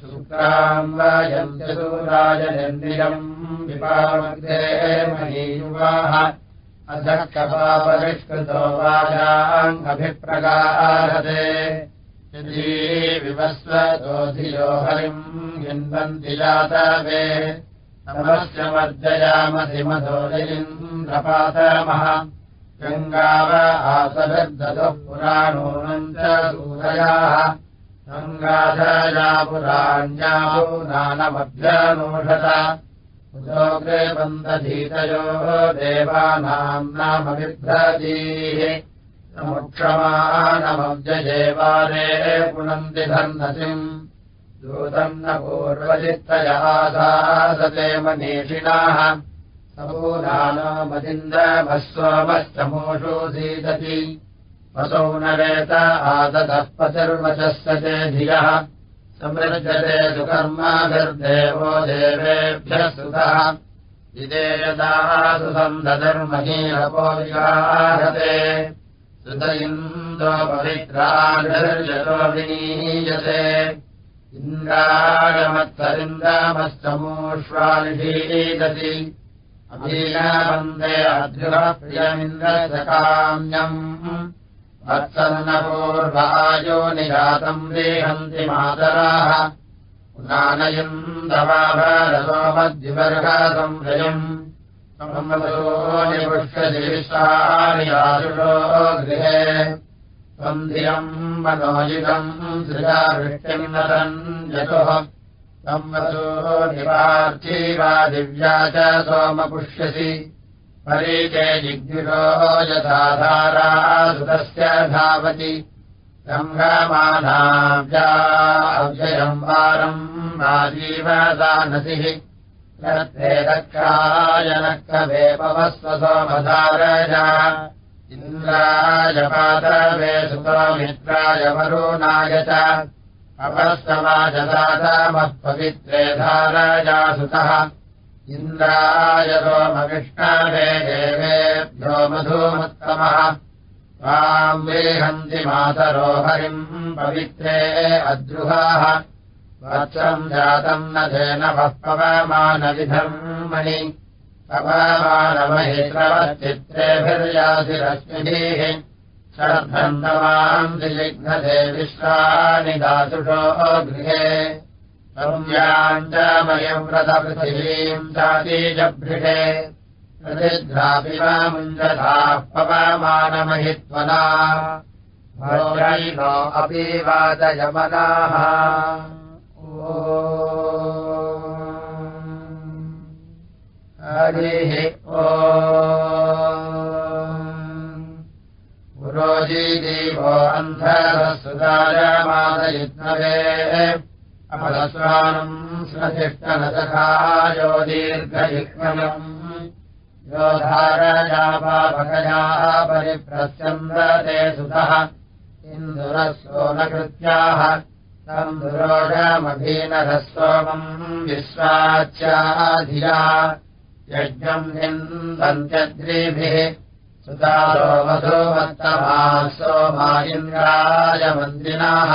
शुक्राम् वायन्त्यसूरायनिर्निरम् विपावग्रे महीयुवाः अधः कपापरिष्कृतो वाजाङ्गभिप्रगारते यदि विवस्वतोधियो हरिम् हिन्वन्ति जातवे नमस्य मर्जयामधिमधोरिन्द्रपातमः गङ्गाव आसभिर्दधः पुराणोऽनम् च सूरयाः गङ्गाधया पुराण्यापुराणमभ्यनोषत उदोग्रे बन्धधीतयोः देवानाम् नाम बिभ्रतीः समुक्षमानमव्यजेवारे पुनन्ति धर्मसिम्। दूतम् न पूर्वचित्तयः सासते मनीषिणाः समूनानामदिन्द्रभस्वामश्चमोषो सीदति वसौ न वेत आदतः पतिर्वचः स चे धियः। समृजते सुकर्माभिर्देवो देवेभ्यः सुतः। सुसन्धर्महीरपो विगाहते सुत विनीयते इन्द्रागमत्तरिन्द्रामस्तमोष्वानिषीदति अभीनावन्दे अद्युरप्रियमिन्द्रसकाम्यम् वत्सन्नपूर्वायो निजातम् देहन्ति मातराः। निपुष्यदेशानि आयुषो गृहे। त्वम् मनोजितम् सृजावृष्टिम् नतम् यतोः संवसो निवार्थीवा दिव्या च सोमपुष्यसि परीते जिग्विरो यथाधारा सुतस्य धावति। सङ्घमानाव्याव्ययम् वारम् राजीवदानसिः ते दक्षायनः कवे पवस्व सोमधारजा इन्द्राय पादवे सुतमित्राय वरुणाय च अपस्तवाजदामः पवित्रे धाराजासुतः। इन्द्राय सोमविष्णवे देवेभ्यो मधूमत्तमः। त्वाम् वेहन्ति मातरो हरिम् पवित्रे अद्रुहाः। वत्सम् जातम् न धेनवः पवमानविधर्मणि। पवमानमहित्रवच्चित्रेभिर्याधिरश्मिभिः दिलिघ्नते विश्वानि दासुषो गृहे। संज्ञाम् च मयव्रतपृथिवीम् चातीजभृषे प्रतिद्रापि वामुञ्जधाः पवमानमहित्वना। भोरैनो अपि वादयमनाः हरिः ओ देवो अन्धरसुदायमादयित्नवे अपदस्वानम् दीर्घयुग्मनम् यो धारयापापकया परिप्रस्यन्दते सुतः इन्दुरः तम् दुरोषमभीनरः सोमम् विश्वाच्याधिया। यज्ञम् मधुमत्तमाः सोमा इन्द्राय मन्दिनाः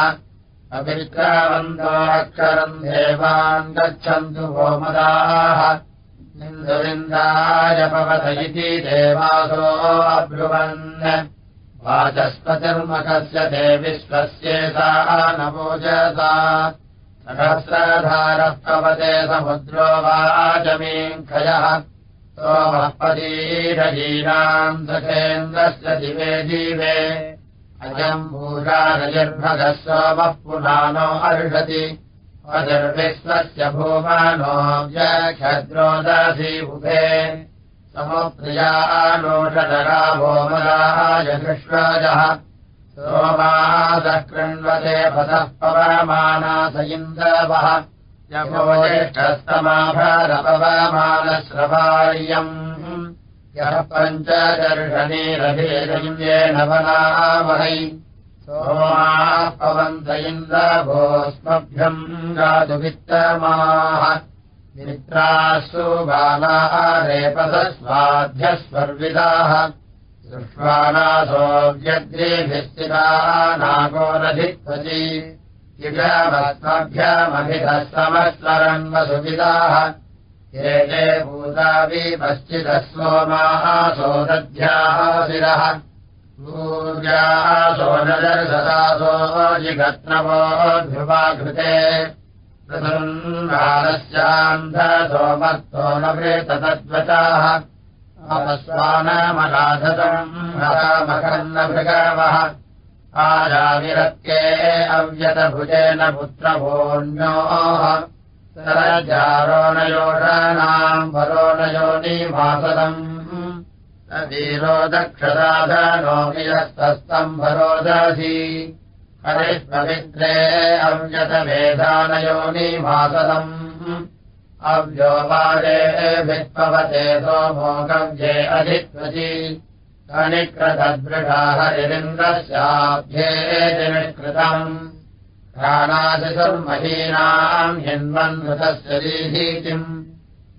अभिक्रावन्तो अक्षरम् देवान् गच्छन्तु गोमदाः। इन्दुरिन्दाय पवत इति देवासो अब्रुवन्। वाचस्पतिर्मखस्य ते विश्वस्येता नवोजसा सहस्रधारः पवते समुद्रो वाचमीङ्खयः सोमः पदीरजीनाम् सखेन्द्रस्य दिवे। जीवे अजम् भूषारजिर्भगः सोमः पुनानो अर्षति। अजर्विश्वस्य भूमानो व्यक्षद्रोदसीबुभे समुप्रियानोषधरा भोमराय कृष्वाजः सोमादः कृण्वते पदः पवमानास इन्दवः यमोष्ठस्तमाभरपवमानश्रवार्यम् यः पञ्चदर्शनीरभिरञ्जेन वनामहै सोमाः पवन्त इन्द्रभोस्मभ्यम् गातुवित्तमाः। मित्रासु बालाः रेपसस्वाध्यस्वर्विदाः दृष्ट्वानासोऽव्यद्रेभिस्थिता नागोरधित्वची युगमस्मभ्यमभिधः समस्मरन्वसुविदाः एते भूताभिपश्चिदः सोमाः सोदध्याः शिरः। पूर्यासो नदर्शदासो जिगत्नवोऽभ्युपाकृते सोमर्थो न वृततद्वचाः अपस्वानमनाधतम् रामकर्णभृगवः आजाविरत्ये अव्यतभुजेन पुत्रभोन्योः सरजारोणयोषाणाम् वरोणयोनिवासदम् वीरो दक्षदाधनोमियस्तस्तम्भरोदसी हरिष्पवित्रे अव्यतवेदानयोनिवासदम् अव्योपादे वित्पवते सोमोगव्ये अधित्वजी अनिकृतदृढा हरिरिन्द्रस्याभ्ये निष्कृतम् प्राणादिसुर्महीनाम् हिन्वन्मृतस्य दीहीतिम्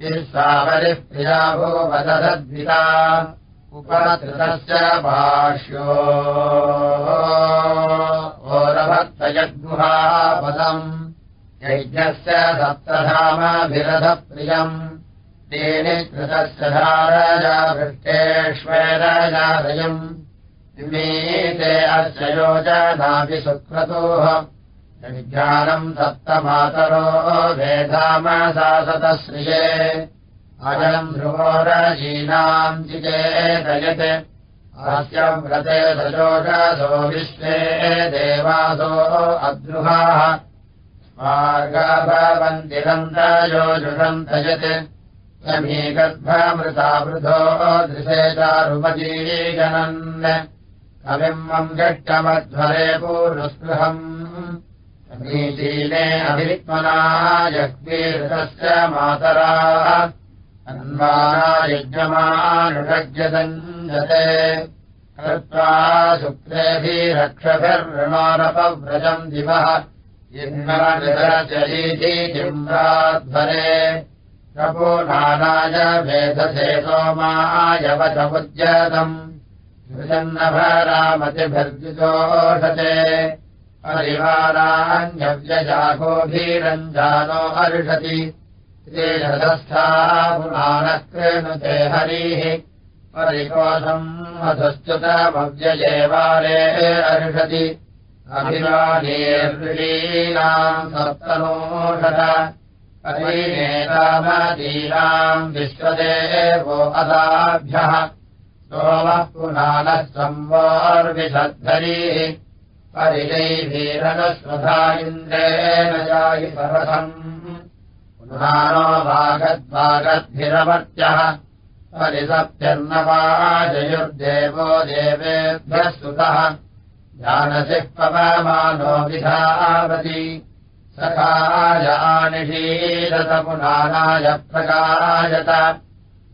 विश्वावरिप्रिया भो वदद्विता उपकृतस्य भाष्यो। ओरभक्तयद्गुहापदम् यज्ञस्य सप्तधामभिरथप्रियम् कृतस्य धारजा वृष्टेष्वेरजादयम् विमीते अस्य योजनापि सुक्रतोः विज्ञानम् सप्तमातरो वेधामसासतश्रिये अजम् ध्रुवोरजीनाम् जिचेदयत् अस्य व्रते दजोषसो विश्वे देवासो अद्रुहाः समीगर्भमृतावृधो दृशे चारुपजीजनन् कविम्बम् गष्टमध्वरे पूर्वस्पृहम् समीचीने अभित्मना जग्वीरतस्य मातराः अन्वायज्ञमानुषज्यतञ्जते कृत्वा शुक्रेभिरक्षभिर्णोरपव्रजम् दिवः इन्द्रचरीतिम्राध्वरे प्रभो नानाय वेदसे सोमायवचमुद्यतम् सृजन्नभरामतिभिर्जुजोषते परिवारान्यव्यजागोभीरञ्जानो हर्षति। श्रीरथस्था पुराणः कृणुते हरिः परिकोशम् मधुश्च्युतमव्ययेवारे अर्षति अभिवादीर्षीणाम् सप्तनोषध परिणेतामदीनाम् विश्वदेवो अदाभ्यः। सोमः पुनानः संवार्विषद्धरीः परिजैभीरनस्वधा इन्द्रेण जायि सरसम् पुनानो भागद्भागद्भिरवर्त्यः। परिसप्त्यर्नवाजयुर्देवो देवेभ्यः सुतः। जानसिः पवमानो विधावति सखाय आनिषीदत पुनानाय प्रकायत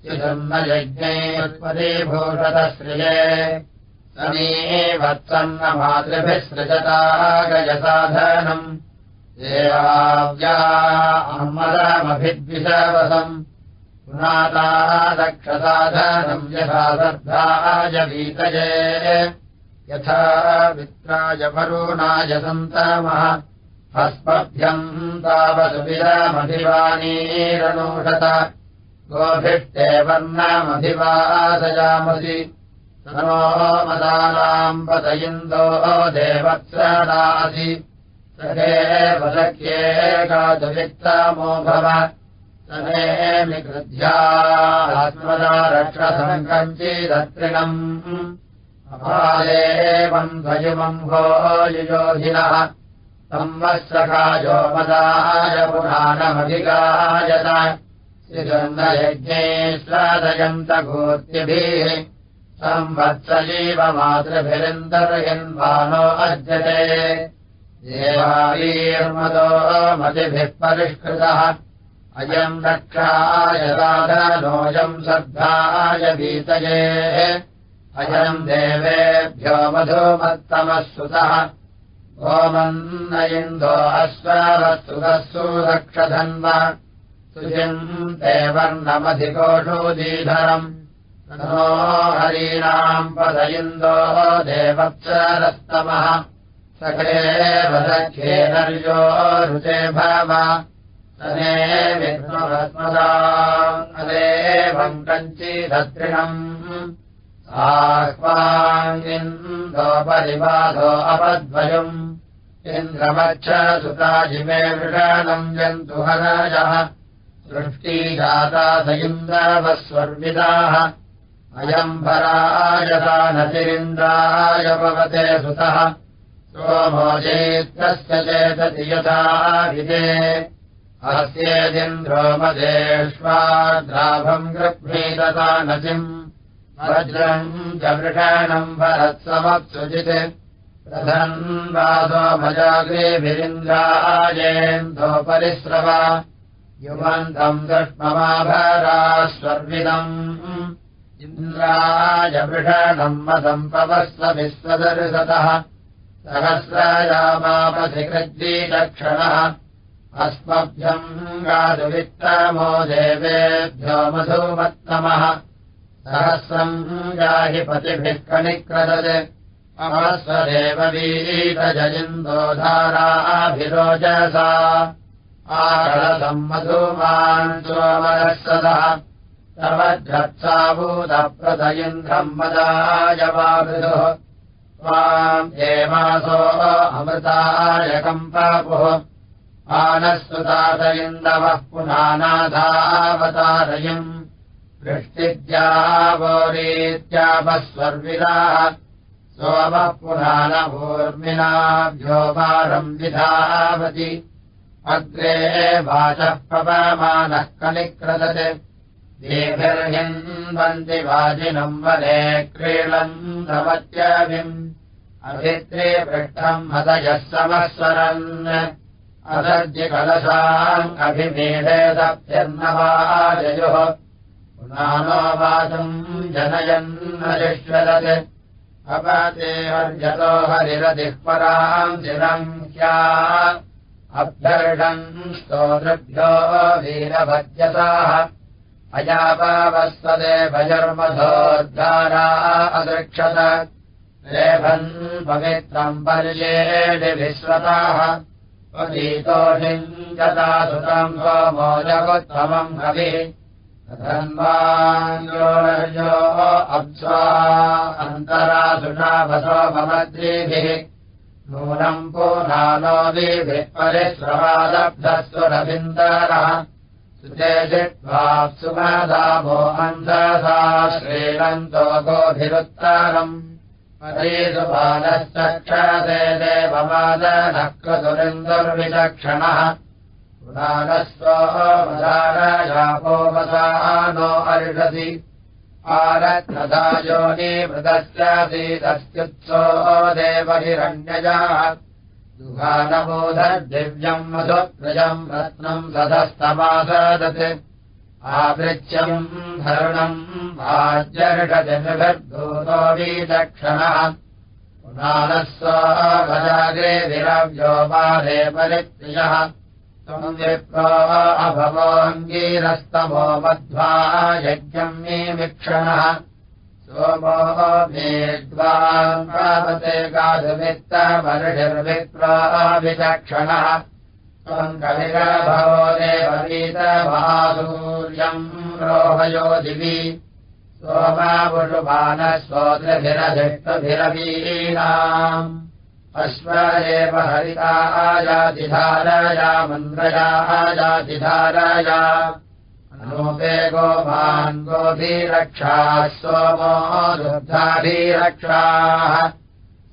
युजन्मयज्ञैरुत्पदीभूषतश्रिये समीवत्सन्न मातृभिः सृजतागयसाधनम् देवाव्या अम्मदमभिद्विषवसम् पुनाता दक्षसाधनम् यथा श्रद्धाय वीतये। यथा वित्राय वरुणाय सन्तमः हस्मभ्यम् तावसुविरमभिवानीरनोषत गोभिष्टे वर्णमभिवासयामसि तनो मदानाम् पत इन्दो देवत्सदासि गातुवित्तमो भव सदेमि कृध्यात्मदा रक्षसङ्कञ्चिदत्रिणम् अपादेवम् द्वयुमम् भो युयोधिनः संवत्सखायो मदाय पुराणमधिकायत श्रीगन्धयज्ञे स्वादयन्तगोर्तिभिः संवत्सजीव मातृभिरिन्दर्यन्वानो अद्यते। देवावीर्मदो मतिभिः परिष्कृतः। अयम् रक्षाय साधनोऽयम् श्रद्धाय भीतये अयम् देवेभ्यो मधुमत्तमः सुतः ओमन्न इन्दो अश्ववस्तुतः सुरक्षधन्व सुचिम् ते वर्णमधिकोषोदीधरम् नो हरीणाम् पदयिन्दो देवत्सरस्तमः सखे वदख्ये नर्यो रुचे भव। तने विष्णुभस्मदा अदेवम् कञ्चिदत्रिणम् आह्वाङ्गिन्दो परिवादो अपद्वयम्। इन्द्रमच्छसुताजिमे मृगानम् जन्तु हरजः। सृष्टिजाता स इन्द्रवस्वर्विदाः अयम् परायता नतिरिन्द्राय भवते सुतः। सोमोचेत्रस्य चेतति यथा विदे। अस्येदिन्द्रो मदेष्वाद्राभम् गृह्णीतता नतिम् वज्रम् च वृषाणम् भरत्समत्सुजित् प्रधन्वासो भजाग्रेभिरिन्द्रायेन्दोपरिस्रव युवन्तम् दृष्ममाभरा स्वर्विदम् इन्द्राय वृषणम् मदम् पवस्व विश्वदर्शतः। सहस्रायामापधिकृद्वीचक्षणः अस्मभ्यम् गादुवित्तमो देवेभ्यो मधुमत्तमः सहस्रम् गाहि पतिभिः कनिक्रदत् अमस्वदेव वीतजयिन्दोधाराभिरोजसा आकलसम् मधुमान् सोमरः तव धत्साभूतप्रदयिन्द्रम् मदायवामृदुः। त्वाम् देवासो अमृतायकम् पापुः आनस्तुतात इन्दवः पुनानाथावतारयम् वृष्टिद्यावोरीत्यापस्वर्विदाः सोमः पुराणभूर्मिनाभ्योपारम् विधावति अग्रे वाचः पवमानः कनिक्रदत् देभिर्हिन्वन्ति वाजिनम् वने क्रीडम् धमत्यभिम् अभित्रे पृष्ठम् हतयः समस्वरन्। असद्यकलशाम् जनयन्नरिष्वदत् अपतेर्यतो हरिरदिः पराम् दिनम् ह्या। अभ्यर्षन् स्तोतृभ्यो वीरभज्यताः अयापावस्वदे भजर्मधोद्धारा अदृक्षत। रेभन् पवित्रम् पर्येणि विश्वताः। गता सुतम् सोमोजगोत्तमम् कविः धन्वाङ्गो अप्स्वा अन्तरासुषाभसो ममद्रीभिः नूनम् पुनानोदीभिः परिश्रवादब्धस्वरविन्दरः सुचेजित्वाप्सुमदामो अन्धसा श्रीलन्तो गोभिरुत्तरम्। परीसुबालश्चक्षते देवमादनः क्रतुरिन्दुर्विचक्षणः पुराणस्वोपसानो अर्षसि। आरत्नदायोनिमृतस्यासीदस्त्युत्सो देवहिरण्यजाः। दुघानबोधद्दिव्यम् मधुप्रजम् रत्नम् सधस्तमासदत्। आवृत्यम् धरुणम् वीदक्षणः। पुराणस्वभजाग्रे विरव्यो बाले परिप्रियः त्वम् मध्वा यज्ञम् मे वीक्षणः। सोमो मेद्वान् प्रापते गाधुमित्तमर्षिर्विप्रो विचक्षणः त्वम् कविरभवो देववीतमासूर्यम् रोहयो दिवि सोमापुषुमानस्तोत्रभिरधिष्टभिरवीणाम् अश्व एव हरितायातिधारया मन्द्रयाजातिधारया अनूपे गोमान् गोभिरक्षाः सोमो दुग्धाभिरक्षाः।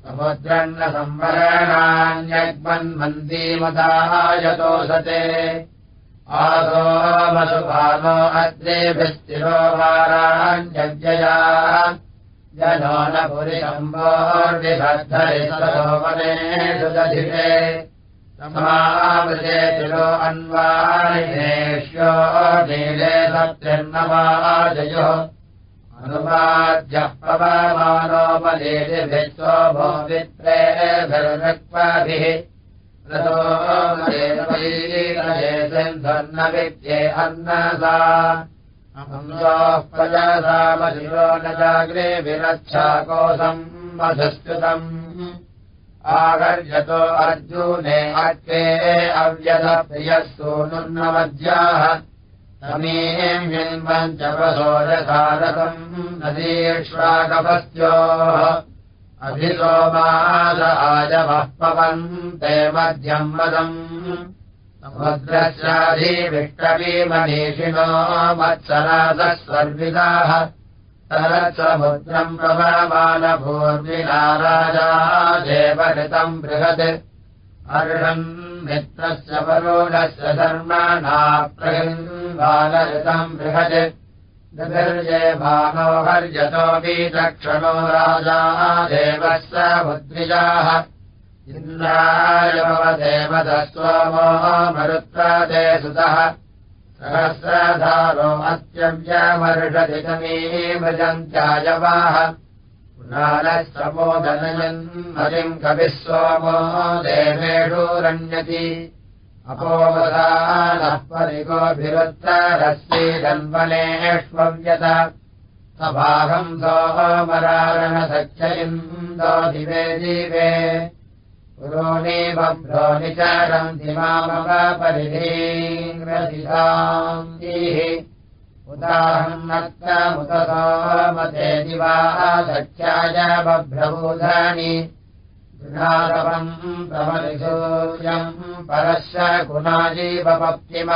समुद्रन्न संवरणान्यग्मन्मन्दीमदायतोसते आदो वसुभानो अद्रेभिस्तिरो वाराण्यव्यया जनो न पुरिशम्भोर्विभद्धरिसोमनेषु दधिरे समावृते तिरो अन्वारिणेष्यो नीले सत्यर्नवाजयो अनुवाद्यः स्वभो वित्रेभिर्नक्वाभिः रतो मदेवैरये सिन्धर्न विद्ये प्रजासामशिरो न जाग्रे विरच्छाकोशम् मधुस्तुतम् आगर्यतो अर्जुने अट्टे अव्यदप्रियः सूनुर्नमद्याः समीम् यथारथम् नदीष्वाकपस्योः। अभिसोमाद आजवः पवन्ते मध्यम् मदम् समुद्रस्याधिविष्टवीमनीषिणो मत्सरादः स्वर्विदाः सरसमुद्रम् प्रवमानभूर्विना राजा देवऋतम् बृहत्। अर्षन् मित्रस्य वरुणस्य धर्मणा प्रहिन्बालऋतम् बृहत् निर्ये भानोहर्यतोऽपि दक्षणो राजा देवस्य बुद्विजाः इन्द्रायभवदेवदस्वमो मरुत्वदे सुतः। सहस्रधारो अत्यव्यमर्षदितमी भजन्त्यायवाः पुनालश्रमोदनयन् हरिम् कविः सोमो देवेषोरण्यति अपोवदानः परिगोभिरुत्तरस्येदन्वनेष्वव्यत सभागम् सोमरारणसख्य इन्दो दिवे जीवे पुरोणी बभ्रो निचरन्ति मामवपरिधीङ्ग्रदिशान्तिः उदाहन्नत्तमुत सोमते दिवा सख्याय बभ्रबोधानि गृहारवम् प्रमलिसूर्यम् परस्य गुणाजीवपप्तिम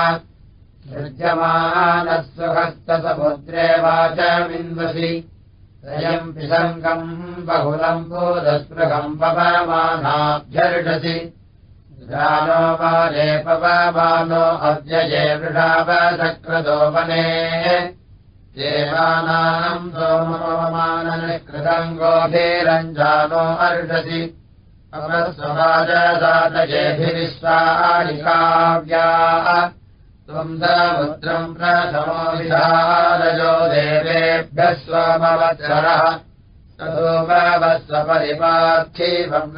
सृज्यमानः सुहस्तसमुद्रे वाचमिन्वसि त्रयम् पिसङ्गम् बहुलम् भूदस्पृगम् पवमानाभ्यर्षसि जानो बाले पवमानो अव्यये वृषावसक्रदो वने देवानाम् सोमपवमाननिष्कृतम् गोभीरञ्जानो अर्षसि। अमस्वराजसातयेभिरिष्टानिकाव्याः त्वम् समुद्रम् प्रथमो विधारजो देवेभ्यः स्वमवत्सरः। ततोपवस्वपरिपार्थीवम्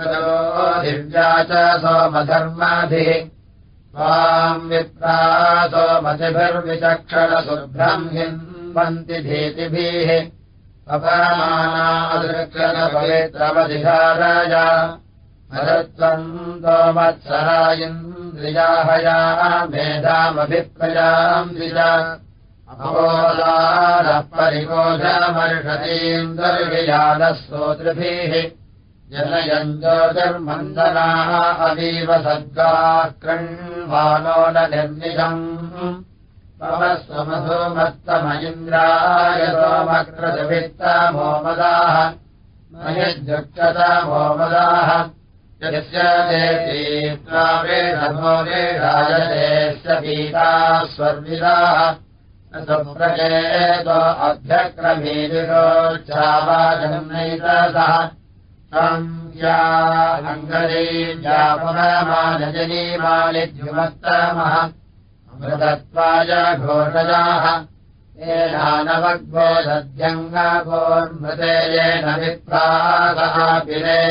दिव्या च सोमधर्माभिः त्वाम् विप्रा सोमतिभिर्विचक्षणशुभ्रम् हिन्वन्ति भीतिभिः अपरमानादृक्षणपवित्रमधिधाराय मरत्वम् सोमत्सरा अपोदानः परिकोशमर्षतीन्द्रविजानः सोतृभिः जनयम् ज्योतिर्मन्दनाः अतीव सद्गाः कृण्वानो न निर्निशम्। स्वमधुमत्तमयिन्द्राय सोमकृतवित्तमोमदाः मयद्युक्षतमोमदाः यस्य देवीत्वावेणमोरेरायदेश्य पीताः स्वर्विदाः सुप्रजेतो अभ्यक्रमीदिरोच्चावाजन्नैतसः संज्ञा अङ्गदेव्या पुनमानजनीमालिद्युमत्तमः अमृतत्वाय घोषजाः। येनानवग्भो दध्यङ्गभोर्मृते येन विप्रासहापिरे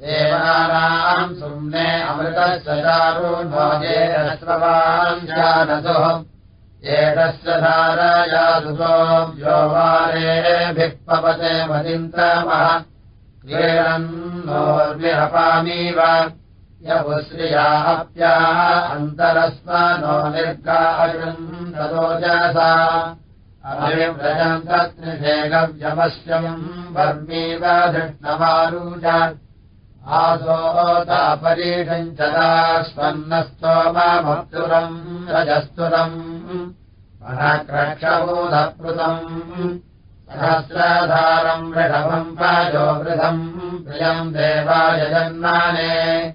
देवानाम् सुम्ने अमृतस्य चारुणो येनस्ववान् जानसुः एतस्य धारायासुसोऽभ्यो वारेभिः पवते मदिन्तमः। क्रीडन्नोर्विहपामीव यपुश्रियाप्याः अन्तरस्मनो निर्गायम् तदोजसा अभिव्रजम् तत्निषेगव्यमस्यम् वर्मीव धृष्णमारूज आसोतापरीषम् चदा स्पन्नस्तोमभक्तुरम् रजस्तुरम्। मनक्रक्षबोधपृतम् सहस्रधारम् वृषभम् पाजो वृथम् प्रियम् देवाय जन्माने।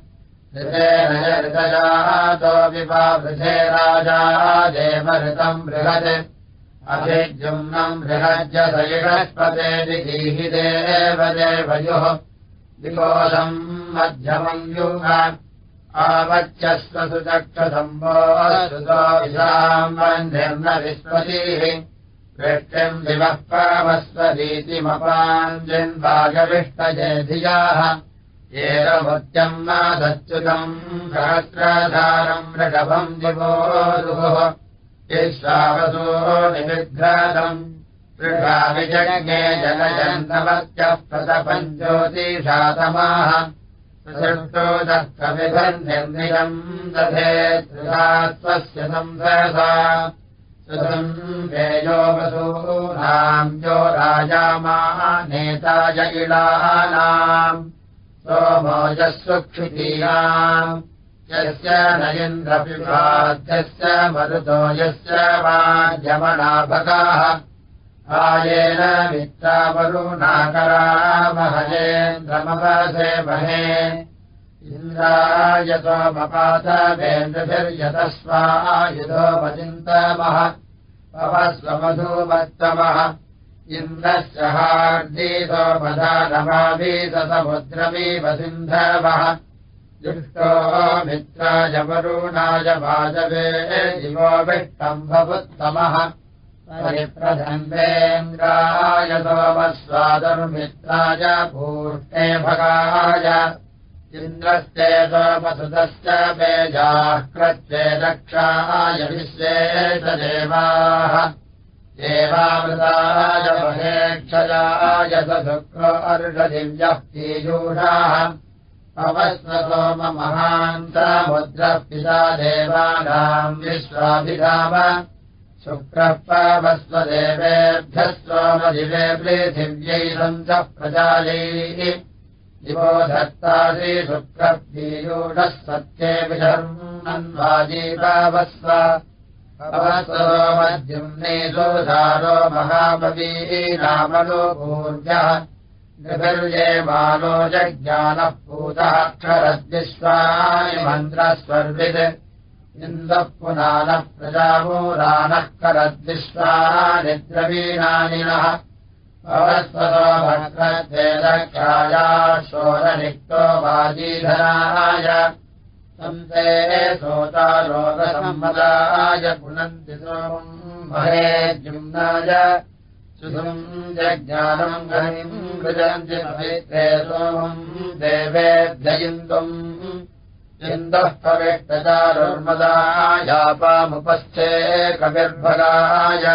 ऋतेन ऋतजातो विपावृधे राजा देवऋतम् बृहत्। अभिजुम्नम् बृहज्य सैषस्पते दिगीहि देव विकोशम् मध्यमम् युग आवच्यस्व सुचक्षसम्भोषाम् वह्निर्न विस्पतिः वृष्टिम् दिवः पावस्वतीतिमपाञ्जिन्वागविष्टजेधियाः एरमुत्यम् नादच्युतम् सहस्रधारम् वृषभम् दिवोरुः विश्वावसो निविघ्रातम् विजज्ञे जनयन्तवत्यः प्रतपञ्चोतिषातमाः सृष्टो दत्तविभन्निर्नियम् दधे त्रिधात्वस्य संसरसा। सुतम् वेयो वसूनाम् यो राजामाः नेता इलानाम् सोमोजः सुक्षितीनाम् यस्य न इन्द्रपिबाध्यस्य मरुतो यस्य वाद्यमनाभगाः आयेन मित्रावरुणाकरामहयेन्द्रमवसे महे। इन्द्रायतोमपातवेन्द्रभिर्यतस्वायुधोपचिन्तमः पवस्वमधूमत्तमः इन्द्रस्य हार्दीतोपधानमावीतसमुद्रमीव सिन्धवः। दुष्टो मित्राय वरुणाय वाजवे दिवोभिष्टम्भवुत्तमः परिप्रधन्वेन्द्राय सोमस्वादनुमित्राय पूष्णे भगाय। इन्द्रस्ते सोमसुतश्च मेजाः कृत्वे दक्षाय विश्वेशदेवाः देवामृताय महेक्षयाय स शुक्रो अर्षदिव्यः पीयूषाः। अवस्व सोममहान्तमुद्रः पिता देवानाम् विश्वाभिधाम शुक्रः पावस्वदेवेभ्यः सोमदिवे पृथिव्यै सन्तः प्रजालैः दिवो धत्तासि शुक्रपीयूढः सत्ये विधर्मन्वाजीपावस्व अवस्वमद्युम्ने दोधारो महाबवीनामनो भूर्यः नृभिर्ये मानो जज्ञानः पूतः क्षरद्विश्वानि मन्त्रस्वर्वित् इन्दः पुनानः प्रजामूरानः करद्विश्वानि द्रवीणानिनः अवस्वतो शोरनिक्तो वाजीधराय सन्ते सोता रोगसम्मदाय पुनन्ति सोमम् महे सुसुम् जज्ञानम् गणिम् मृजन्ति पवित्रे सोमम् देवेभ्ययिन्दुम् इन्दः पविष्टचारुर्मदायापामुपस्थे कविर्भगाय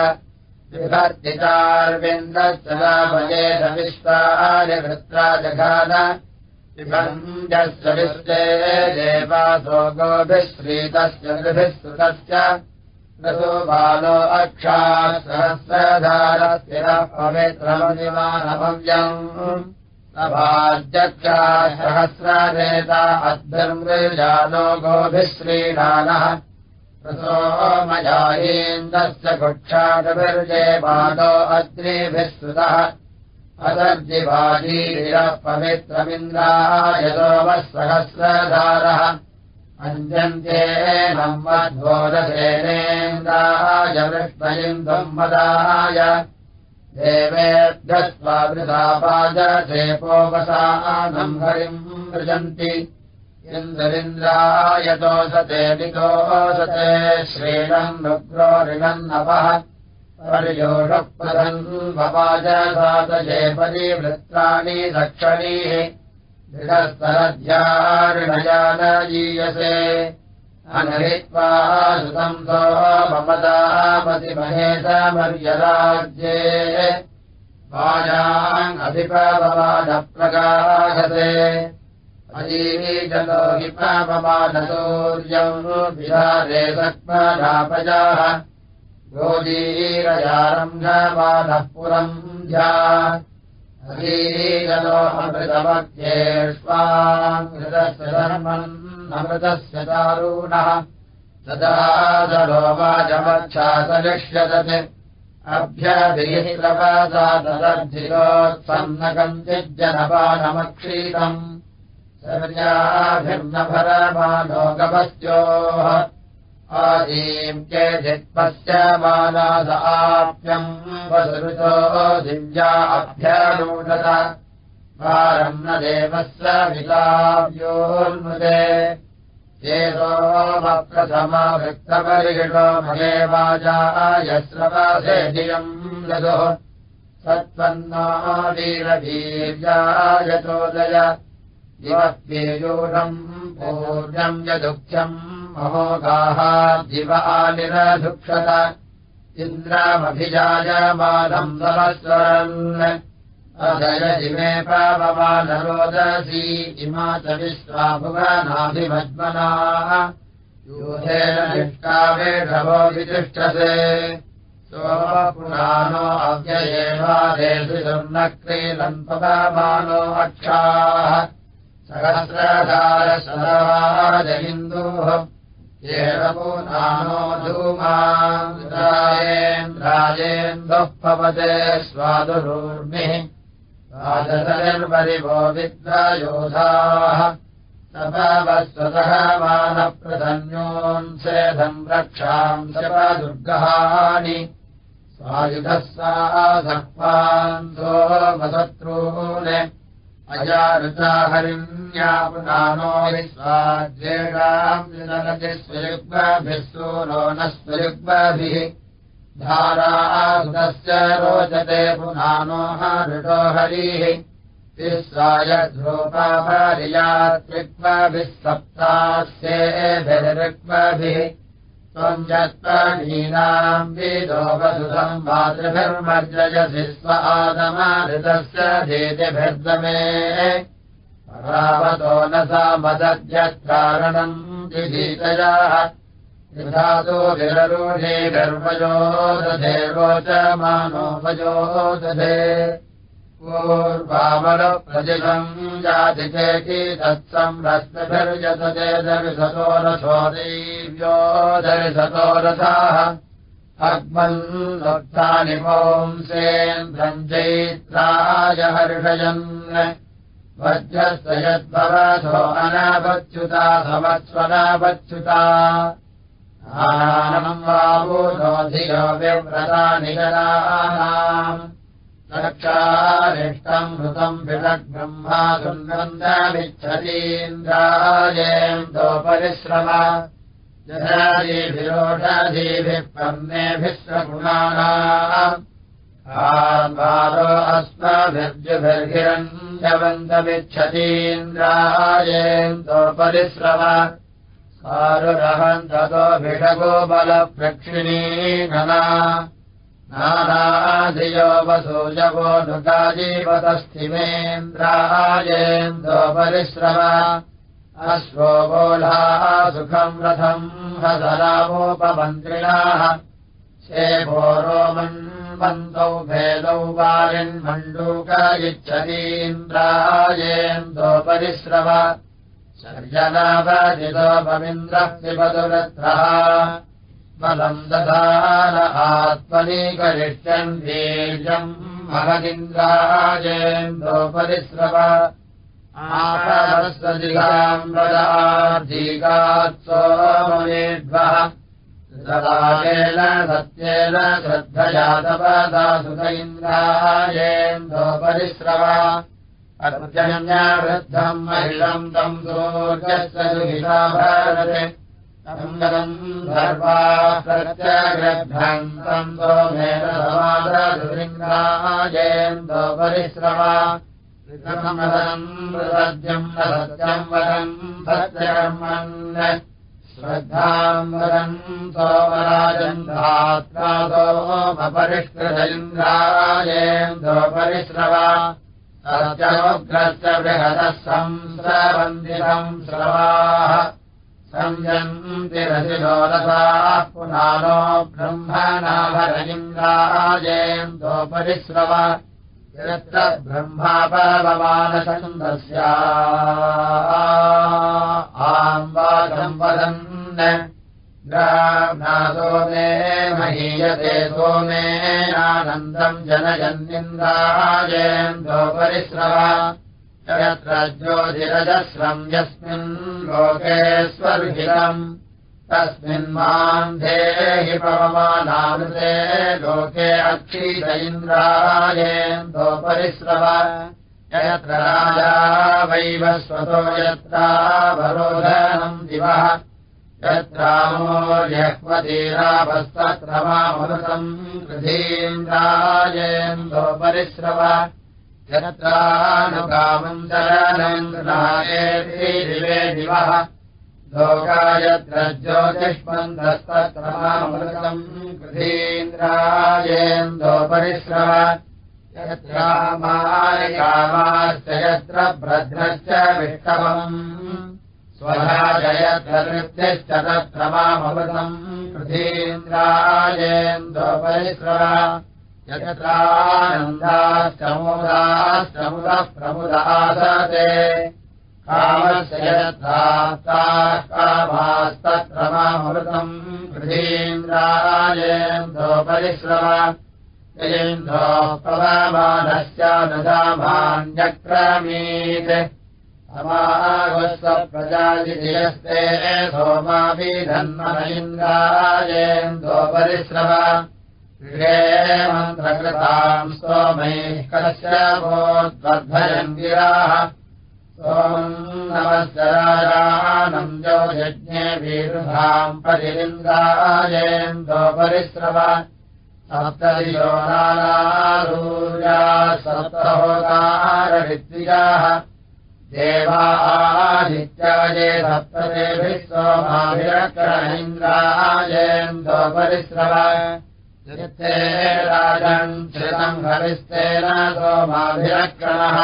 विभर्तितार्विन्दश्चलामयेन विश्वानि वृत्रा जघान विभञ्जस्य विश्वे देवासो गोभिः श्रीतस्य नृभिः सुतस्य रसो बालो अक्षाः सहस्रधारस्थिरः पवित्रमनिमानभव्यम् नभाजक्षा सहस्रनेता अद्भिर्मृजानो गोभिः श्रीणानः रसोमयाहीन्दस्य कुक्षाटभिर्जयमानो अग्निभिः श्रुतः अदर्जिवाजीरः पवित्रमिन्द्राय सोमः सहस्रधारः अञ्जन्ते मद्बोधसेनेन्द्राय वृष्णयिन्दम् मदाय देवेभ्यः स्वावृतापाजसेपोपसानम् हरिम् मृजन्ति इन्द्रिन्द्रायतोसते नितोसते श्रीणम् रुद्रो ऋणम् नवः पर्योषप्रधन् भवाजसातये परिवृत्राणि दक्षणीः दृढस्तरध्याऋणयानजीयसे अनहित्वा सुतम् सो ममदापतिमहेशमर्यराज्ये वाजाङ्गभिपवमानप्रकाशते अजीजतो हि पापमानसूर्यम् विहारे सक्मनापजाः गोजीरयारम्भमानः पुरम् ध्या अमृतमध्येष्वामृतस्य धर्मम् अमृतस्य दारूणः तदा दरो वाजमच्छासलिष्यदत् अभ्यभिहिलवसा तदर्जिरोत्सन्नकम् आदीम् मानास आप्यम् वसृतो अभ्यनूदत वारम् न देवस्य विलाव्योन्मुदे चेतोमप्रथमवृत्तपरिषो महे वाजायस्रवासे धियम् लदुः सत्त्वन्ना वीरवीर्यायतोदय दिवः पीयूषम् पूर्णम् यदुःख्यम् महोगाः इन्द्रामभिजायमानम् सरस्वरन् अधयजिमे पावमानरोदसी इमा च विश्वाभुवनाभिमद्मनाः यूथेन निष्कावेषवो वितिष्ठसे। सोमपुराणो अव्ययेवादेषु दुर्नक्रीलम् पवमानो अक्षाः। सहस्रधारशरवाजहिन्दुः धूमान्द्रायेन्द्रायेन्दुः पवते स्वादुरूर्मिः राजसनिर्वरिवो विद्रायोधाः तपवस्वतः मानप्रधन्योन्सेधम् रक्षाम् दुर्गहानि। स्वायुधः सा मशत्रून् हरिण्या पुनानो विश्वाद्वेषाम् विनरति स्वयुग्मभिः सूरो न स्वयुग्मभिः धारासुतस्य रोचते पुनानो हृतो हरिः विश्वाय ध्रुवपर्यात्रिक्मभिः सप्तास्येभिरुक्मभिः त्वम् यत्त्वनीनाम् वेदोपसुतम् मातृभिर्मर्जयसि स्व आदमाऋतस्य धेतिभिर्दमे परावतो न सा मदध्यत्कारणम् विधीतयाः विधातो विररूढे गर्वजोदधेवो च मानोपजोदधे जातिके की तत्सम् रश्मिभिर्यत चेदर्शतो रथो देव्यो दर्शतो रथाः अग्मन् लब्धानि पुंसेन्द्रम् चैत्राय हर्षयन् वज्रस्य यद्भवथो अनापच्युता समत्स्वनापच्युता। आनम् वावूनो धियो व्यव्रतानि जनानाम् रक्षारिष्टम् हृतम् विषग्ब्रह्मा सुन्दन्दमिच्छतीन्द्रायेन्दोपरिश्रम जनादिभिरोषादीभिः पर्णेभिः स्वगुणानाम् आरो अस्मभिर्जुभिर्हिरञ्जवन्तमिच्छतीन्द्रायेन्दोपरिश्रम सारुरहन्ततो भिषगोबलप्रक्षिणी घना नुगाजीवतस्थिमेन्द्रायेन्दोपरिश्रम अश्वो गोलाः सुखम् रथम् हसरावोपमन्त्रिणाः। शेभोरोमन्वन्तौ भेदौ वारिन्मण्डूक इच्छतीन्द्रायेन्दोपरिश्रम सर्जनावजितोपमिन्द्रः पिबतुरत्रः आत्मनि करिष्यन् वीर्यम् महदिन्द्राजेन्दोपरिश्रव आपरस्वदिगाम् वदार्धीगात् सोमनेद्वः सदायेन सत्येन श्रद्धजातपदासुत इन्द्रायेन्दोपरिश्रव अर्जन्यावृद्धम् महिषम् तम् सूर्यस्य सुहिता भरते प्रत्यग्रभ्रन्तम् सोमेन समादृङ्गायेन्दोपरिश्रव ऋतमदम् प्रसद्यम् न वदम् सत्यकर्मन् श्रद्धाम् वदम् सोमराजम् धात्रा सोमपरिष्कृत इन्द्रायेन्दोपरिश्रव सत्यमुग्रस्य बृहदः संसवन्दितम् श्रवाः सञ्जन्ति रसिलोलसाः पुनानो ब्रह्मणाभरयिन्द्राजेन्दोपरिश्रव यत्र ब्रह्मापवमानसन्दस्या आम्बादम् वदन् ग्राम्नासो मे महीयते सोमेनानन्दम् जनयन्निन्द्राजेन्दोपरिश्रव यत्र ज्योतिरजस्रम् यस्मिन् लोके स्वर्हितम् तस्मिन् माम् धेहि पवमानामृते लोके अक्षीत इन्द्रायेन्दोपरिश्रव यत्र राजा वैव स्वतो यत्रावरोधनम् दिवः यत्रामोर्यह्वतीरापस्तत्र मामृतम् कृधीन्द्रायेन्दोपरिश्रव दरनम् दिवे दिवः लोकायत्र ज्योतिष्मन्दस्तत्र मामृतम् कृधीन्द्रायेन्दोपरिश्रव यत्रामायकामाश्च यत्र भद्रश्च विष्टवम् स्वराजयत्र नृत्यश्च तत्र मामृतम् कृधीन्द्रायेन्दोपरिश्रव यत्रानन्दाश्चमुदाश्चमुदः प्रमुदासते। कामस्य यत्रास्ताः कामास्तत्र मामृतम् गृहीन्द्रायेन्दोपरिश्रव ययेन्द्रोपवमानस्यानुदामान्यक्रमीत् अमागस्वप्रजातिजयस्ते सोमाभिधन्मन इन्द्रायेन्दोपरिश्रव गृहे मन्त्रकृताम् सोमैः कस्य नमस्य राजानम् जो यज्ञे वीरुधाम् परिलिङ्गायेन्दोपरिश्रव। सप्तयो नानारूजा सप्तहोदारविद्विजाः देवादित्याये सप्तदेभिः सोमाभिरकरणीन्द्रायेन्दोपरिश्रव ते राजन् श्रितम् हरिस्तेन सोमाभिरक्रणः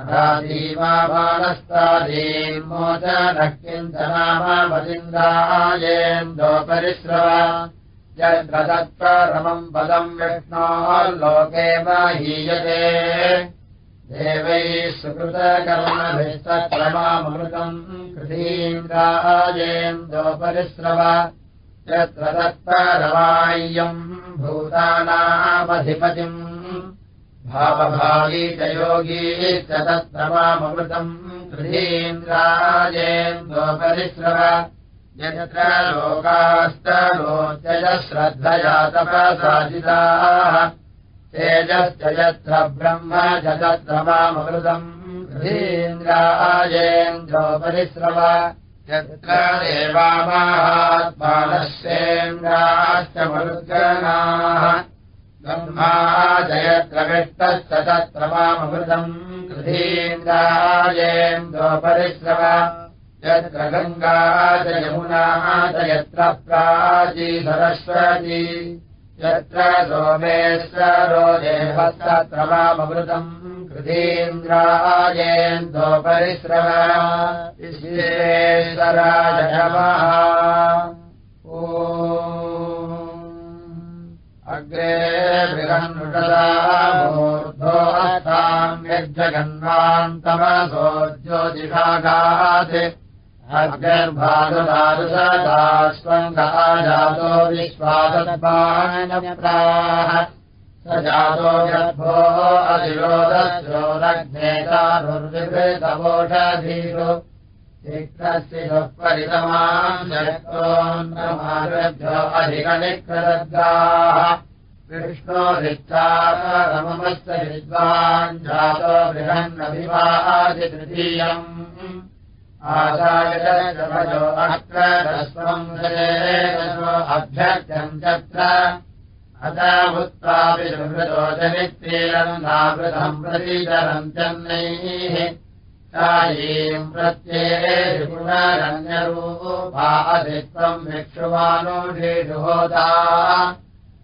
अथादीमाबालस्तादीन्मोचनः किञ्चनामवदिन्द्रायेन्दोपरिश्रव यत्र तत्परमम् पदम् विष्णोः लोके माहीयते देवैः सुकृतकर्मभिस्तक्रमामृतम् कृतीन्द्रायेन्दोपरिश्रव यत्र तत्परमाय्यम् भूतानामधिपतिम् भावभागी च योगी च तत्र मामृतम् गृहीन्द्रायेन्दोपरिश्रव यत्र लोकास्तलोचय श्रद्धया तपसाजिताः तेजश्च यत्र ब्रह्म च तत्र मामृतम् गृहीन्द्रायेन्द्रोपरिश्रव यत्र देवामाहात्मानश्चेन्द्राश्च मरुद्गणाः ब्रह्मा जयत्र विष्टश्च तत्र मामृतम् गृहीन्द्रायेन्द्रोपरिश्रव यत्र गङ्गा च यमुना च यत्र प्राची सरस्वती यत्र सोमेश्वरो देहस्तत्र मामृतम् विश्वेश्वराय नमः ओ अग्रे अस्ताम् यज्जगन्वान्तमसो ज्योतिषागात् अग्निर्भागदारुषदास्वङ्गाजातो विश्वासत्पानप्राः स जातो परितमाम् शक्तोन्नमारभ्यो अधिकनिक्रदद्गाः विष्णोरिच्छारममस्य विद्वान् जातो बृहन्नभिवादि तृतीयम्। आचार्यजो अक्रदस्वम् अभ्यर्थम् तत्र अतमुत्वापि सुहृदोचनित्रीरम् नावृतम् प्रतीचरम् चन्नैः कायीम् प्रत्यये पुनरन्यरूपादित्वम् भिक्षुमानुषेषु होता।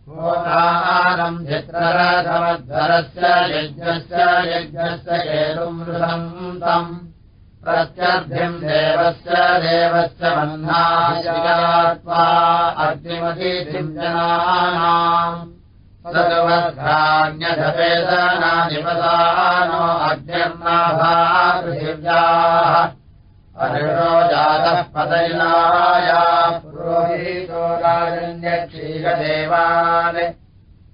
होतारम् चित्ररथमध्वरस्य यज्ञस्य यज्ञस्य केतुमृतम् तम् प्रत्यर्थिम् देवस्य देवस्य बह्नात्वा अग्निमतीथिम् जनानाम् सगवद्घान्यधवेदनानिपदानो अग्निर्नाभापृथिव्याः अरुणो जातः पदैलाया पुरोहितो राजन्यक्षीरदेवान्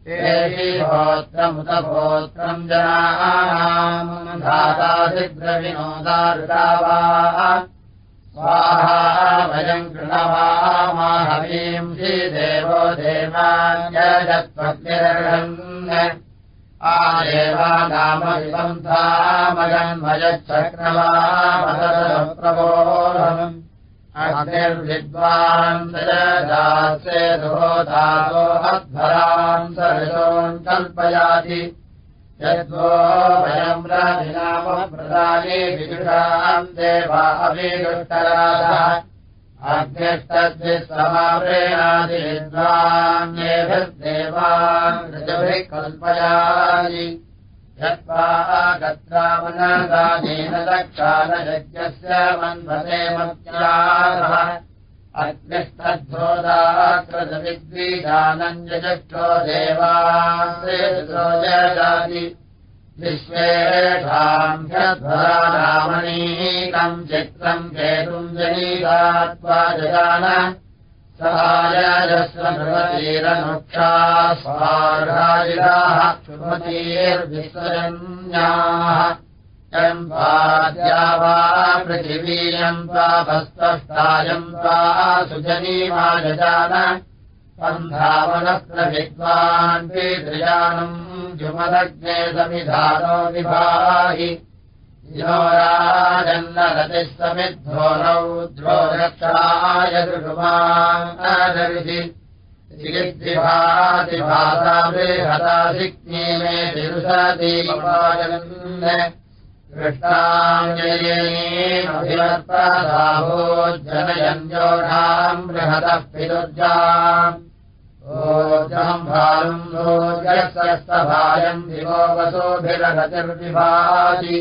रामस्याजिष्टः होत्रमुतगोत्रम् जनानाम् धातादिग्रविनोदारुदावाः स्वाहा वयम् कृणवामाहवीम् श्रीदेवो देवान्यजत्वग्निरर्हन् आदेवानामयन्मयच्छक्रमामदप्रबोधम् अग्निर्विद्वान् दासे दोधातो अध्वरान् सरितोन् कल्पयाति। यद्वो वयम् राजिनामप्रदाने विदुषाम् देवा अभिदुष्टराजः अग्निस्तद्विस्वमाप्रेणादिविद्वान्येभिर्देवान् ऋजभिः कल्पयानि यत्त्वा गत्रामनदानेन दक्षालयज्ञस्य मन्वते मत्याः अग्निस्तद्धोदाकृतविद्वीजानञ्जष्टो देवानि विश्वेषाम् ह्यध्वरामणीकम् चित्रम् केतुम् जनीदात्वा जगान सहायजस्वतीरनुक्षा स्वार्हायुधाः सुमतीर्विसरन्याः यम्पाद्या वा पृथिवीयम् वा भस्त्वष्टायम् वा सुजनीमा जजान पन्धावनप्रविद्वान् पितृजानम् जुमदग्ने समिधानो विभाहि यो राजन्नरतिः समिद्धो रौद्रो रक्षाय बृहदाधिज्ञे मे तिरुषदीपायन् कृष्णाञ्जयेनभिवर्पदाहो जनयञ्जोढाम् बृहदः पितुर्जाम्। ओजम् भालुम् लोजस्तभायम् दिवो वसोभिरगतिर्विभाति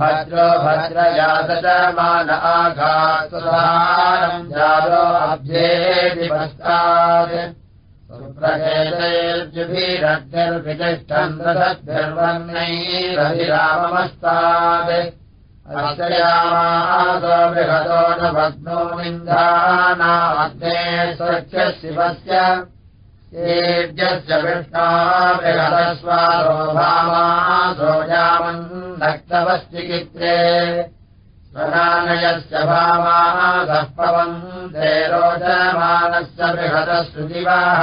भद्रो भद्रयात च मान आघातुधारम् जालो अभ्येदिपस्तात् सुप्रकेतैर्जुभिरग्निर्वितिष्ठम् रसद्भिर्वर्णैरभिराममस्तात् अर्चयामासो बृहतो न भग्नो निन्दानाग्ने स्वच्छ शिवस्य एभ्यस्य विष्णा बृहदस्वारो भामासो यामन् नक्तवश्चिकित्रे स्वनानयस्य भामासः पवन्ते रोचमानस्य बृहदः सुदिवाः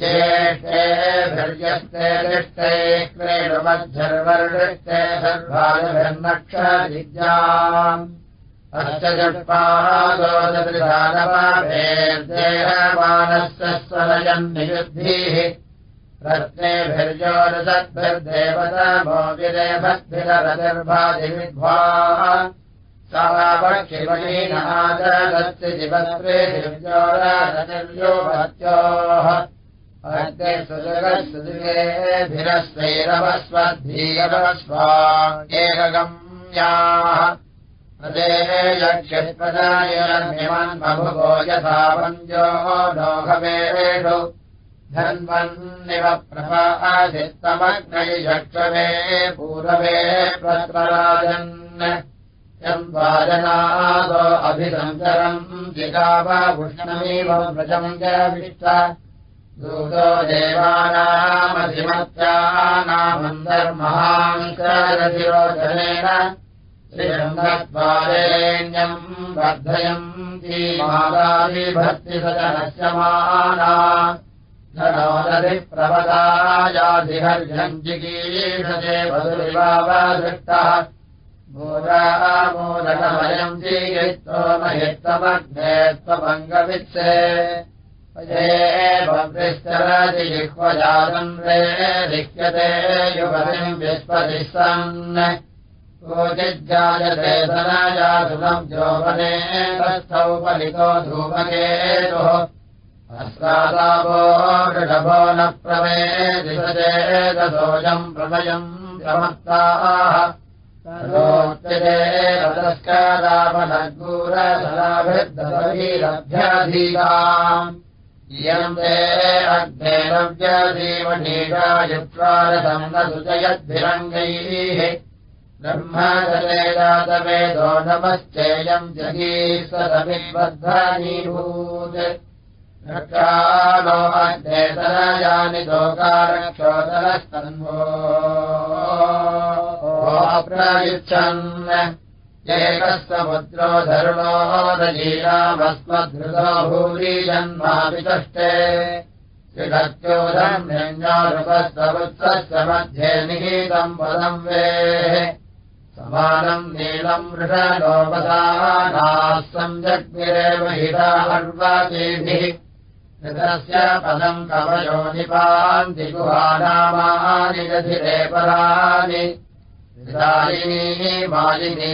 ज्येष्ठेभिर्यस्ते दृष्टे क्रीडुमध्यर्वर्दृष्टे सर्वायुभिर्नक्षविद्याम् अष्टचत्वादोदृशानपाभेर्देहमानस्य स्वलयम् नियुद्धिः रत्नेभिर्योरसद्भिर्देवतमो विदेभद्भिरतिर्भादिविद्वा सावक्षिमहीनादस्य दिवत्रेभिर्योरतिर्यो भत्योः अग्ने सुजगत्सुजगेभिरस्वैरवस्वद्धीयवस्वा एकगम्याः प्रदेयक्षिपदायन्यमन्मभुवो यथा वन्द्यो नोघवेषु धन्वन्निव प्रभासित्तमग्नैषक्षवे पूरवे प्रत्वराजन् यम् वाजनादो अभिसञ्चरम् जिगावभूषणमिव व्रजम् च विष्ट दूतो देवानामधिमत्यानामन्तर्महाङ्करतिरोचनेन श्रीरङ्गत्वारेण्यम् वर्धयम् जीमादादिभक्तिसजनस्य माना धनोदधिप्रवदायाधिहर्यम् जिगीषते भव्यश्चरति जिह्वजातम् रे लिख्यते युवतिम् विस्पतिः सन् धनजासुलम् जोवने तस्थौ ऋषभो न प्रमे दिशचेदसोजम् प्रमयम् रोच्यते रतस्कादापनद्गूरधराभिर्दवीरभ्यधीताम् इयम् ते अग्नेरव्यजीवनीषायुक्त्वारसम् न सुजयद्भिरङ्गैः ब्रह्मजले जातवेदो नमश्चेयम् जगीश्वरविद्वध्वनीभूत् रक्षालो अग्नेतरयानि लोकारक्षोदरस्तन्वो अप्रयुच्छन् एकस्तमुद्रो धरुणो रजीरामस्मद्धृतो भूरि जन्मापितष्टे त्रिगत्योधन्यञ्जारुपस्तवुत्सस्य मध्ये निहीतम् पदम् वेः समानम् नीलम् वृषलोपसानाः सञ्जग्निरेव हितार्वाचेभिः ऋतस्य पदम् कवयो निपान्ति गुहानामानि ऋतायिनी मालिनी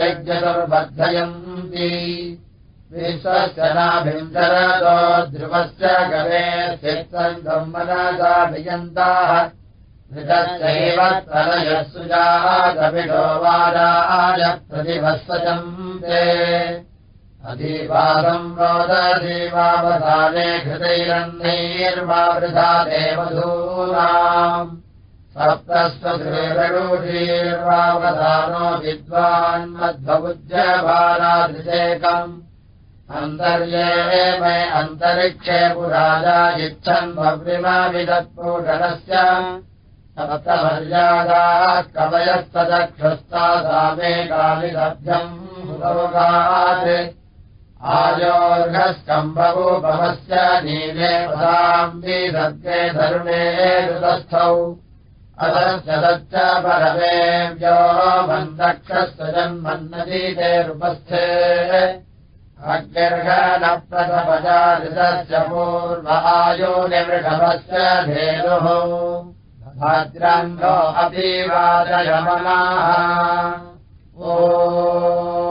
यज्ञतुर्बद्धयन्ति विश्वस्य नाभिन्दरतो ध्रुवस्य गवे चित्तम् मनसाभियन्ताः ऋतश्चैव तरयः सुजातपिडो वाराय प्रतिभस्वचम् ते। अधीवादम् रोदधीवावधाने घृतैरन्नैर्वा वृथा देवधूनाम्। सप्तस्वधृरुषीर्वावधानो विद्वान्मध्वबुज्यभाराधिषेकम् अन्तर्ये मे अन्तरिक्षे पुराजा इच्छन् भव्रिमाविदत्पूषणस्य सप्तमर्यादाः कवयस्तदक्षस्ता सा मे कालिलभ्यम् लोकात् आयोर्घस्तम्भवोपमस्य नीले पदाम्बि सर्गे धरुणे ऋतस्थौ अतश्च परमेव्यो मन्दक्षस्य जन्मन्नदीतेरुपस्थे अग्निर्घनप्रथमजातस्य पूर्व आयो निवृषभस्य अपि वाचयमनाः ओ